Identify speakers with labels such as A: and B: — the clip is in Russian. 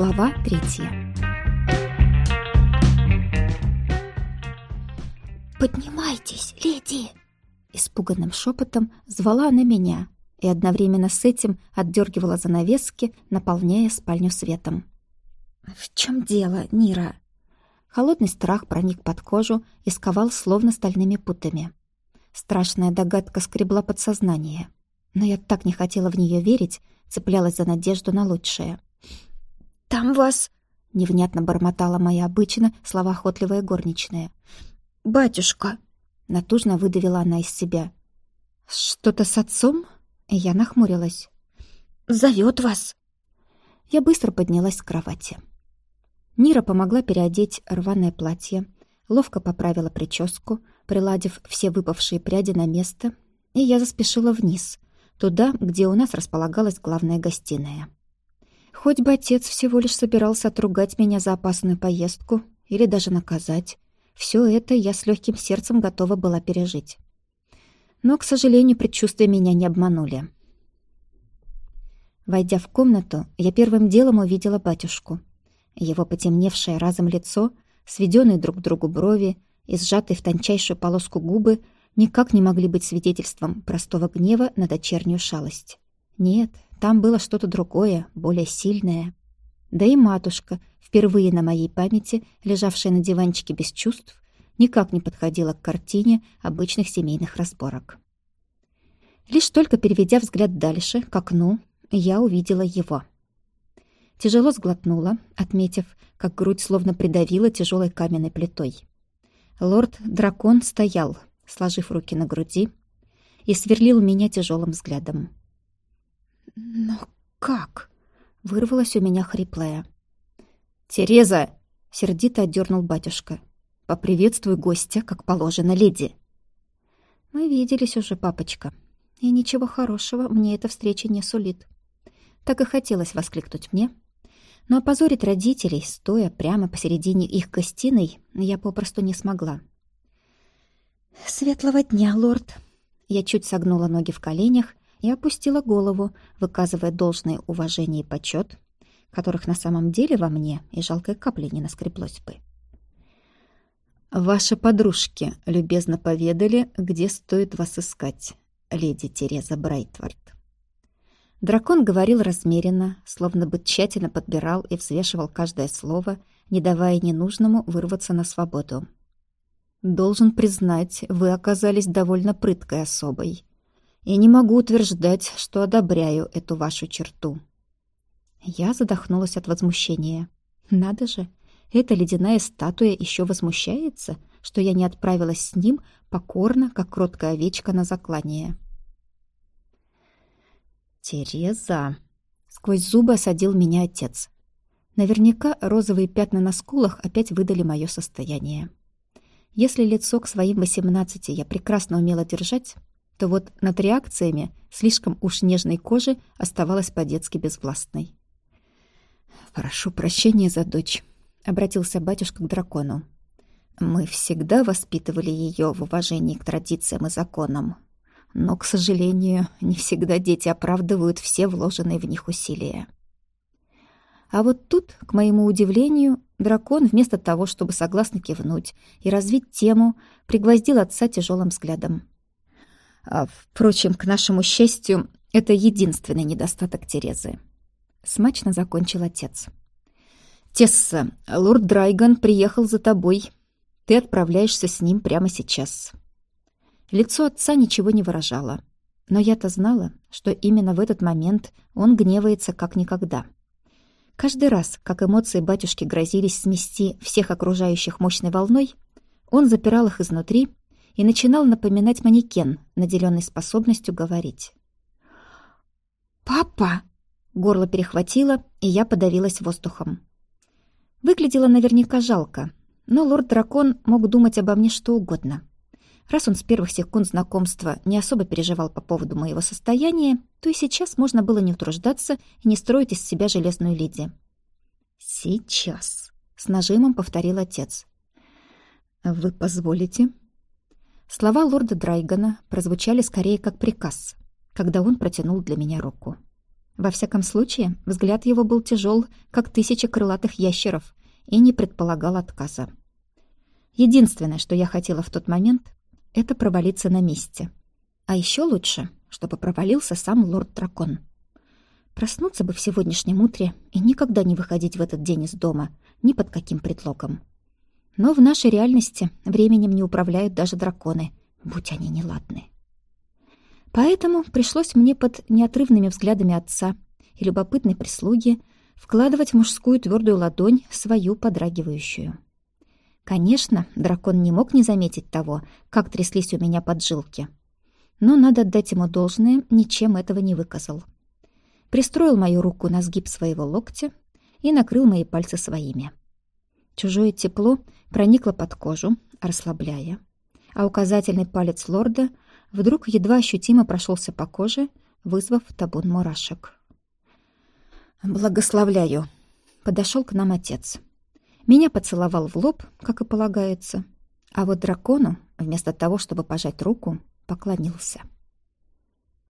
A: Глава третья. «Поднимайтесь, леди!» Испуганным шепотом звала она меня и одновременно с этим отдергивала занавески, наполняя спальню светом. «В чем дело, Нира?» Холодный страх проник под кожу и сковал словно стальными путами. Страшная догадка скребла подсознание. Но я так не хотела в нее верить, цеплялась за надежду на лучшее. «Там вас...» — невнятно бормотала моя обычно словоохотливая горничная. «Батюшка!» — натужно выдавила она из себя. «Что-то с отцом?» Я нахмурилась. «Зовет вас!» Я быстро поднялась с кровати. Нира помогла переодеть рваное платье, ловко поправила прическу, приладив все выпавшие пряди на место, и я заспешила вниз, туда, где у нас располагалась главная гостиная. Хоть бы отец всего лишь собирался отругать меня за опасную поездку или даже наказать, все это я с легким сердцем готова была пережить. Но, к сожалению, предчувствия меня не обманули. Войдя в комнату, я первым делом увидела батюшку. Его потемневшее разом лицо, сведенные друг к другу брови и сжатые в тончайшую полоску губы никак не могли быть свидетельством простого гнева на дочернюю шалость. Нет, там было что-то другое, более сильное. Да и матушка, впервые на моей памяти, лежавшая на диванчике без чувств, никак не подходила к картине обычных семейных разборок. Лишь только переведя взгляд дальше, к окну, я увидела его. Тяжело сглотнула, отметив, как грудь словно придавила тяжелой каменной плитой. Лорд-дракон стоял, сложив руки на груди, и сверлил меня тяжелым взглядом. «Но как?» — вырвалось у меня хриплое. «Тереза!» — сердито отдернул батюшка. Поприветствуй гостя, как положено, леди. Мы виделись уже, папочка, и ничего хорошего мне эта встреча не сулит. Так и хотелось воскликнуть мне, но опозорить родителей, стоя прямо посередине их гостиной, я попросту не смогла. «Светлого дня, лорд!» Я чуть согнула ноги в коленях и опустила голову, выказывая должное уважение и почет, которых на самом деле во мне и жалкой капли не наскреблось бы. «Ваши подружки любезно поведали, где стоит вас искать, леди Тереза Брайтвард». Дракон говорил размеренно, словно бы тщательно подбирал и взвешивал каждое слово, не давая ненужному вырваться на свободу. «Должен признать, вы оказались довольно прыткой особой. И не могу утверждать, что одобряю эту вашу черту». Я задохнулась от возмущения. «Надо же, эта ледяная статуя еще возмущается, что я не отправилась с ним покорно, как кроткая овечка на заклание. «Тереза!» — сквозь зубы осадил меня отец. Наверняка розовые пятна на скулах опять выдали мое состояние. Если лицо к своим восемнадцати я прекрасно умела держать, то вот над реакциями слишком уж нежной кожи оставалась по-детски безвластной. «Прошу прощения за дочь», — обратился батюшка к дракону. «Мы всегда воспитывали ее в уважении к традициям и законам. Но, к сожалению, не всегда дети оправдывают все вложенные в них усилия». А вот тут, к моему удивлению, дракон, вместо того, чтобы согласно кивнуть и развить тему, пригвоздил отца тяжелым взглядом. А, впрочем, к нашему счастью, это единственный недостаток Терезы. Смачно закончил отец. «Тесса, лорд Драйган приехал за тобой. Ты отправляешься с ним прямо сейчас». Лицо отца ничего не выражало. Но я-то знала, что именно в этот момент он гневается как никогда. Каждый раз, как эмоции батюшки грозились смести всех окружающих мощной волной, он запирал их изнутри и начинал напоминать манекен, наделенный способностью говорить. «Папа!» — горло перехватило, и я подавилась воздухом. Выглядело наверняка жалко, но лорд-дракон мог думать обо мне что угодно. Раз он с первых секунд знакомства не особо переживал по поводу моего состояния, то и сейчас можно было не утруждаться и не строить из себя железную леди. «Сейчас», — с нажимом повторил отец. «Вы позволите?» Слова лорда Драйгана прозвучали скорее как приказ, когда он протянул для меня руку. Во всяком случае, взгляд его был тяжел, как тысяча крылатых ящеров, и не предполагал отказа. Единственное, что я хотела в тот момент, это провалиться на месте. А еще лучше, чтобы провалился сам лорд-дракон. Проснуться бы в сегодняшнем утре и никогда не выходить в этот день из дома, ни под каким предлогом. Но в нашей реальности временем не управляют даже драконы, будь они неладны. Поэтому пришлось мне под неотрывными взглядами отца и любопытной прислуги вкладывать в мужскую твердую ладонь свою подрагивающую. Конечно, дракон не мог не заметить того, как тряслись у меня поджилки. Но надо отдать ему должное, ничем этого не выказал. Пристроил мою руку на сгиб своего локтя и накрыл мои пальцы своими. Чужое тепло проникло под кожу, расслабляя, а указательный палец лорда вдруг едва ощутимо прошелся по коже, вызвав табун мурашек. «Благословляю!» — подошел к нам отец. Меня поцеловал в лоб, как и полагается, а вот дракону, вместо того, чтобы пожать руку, поклонился.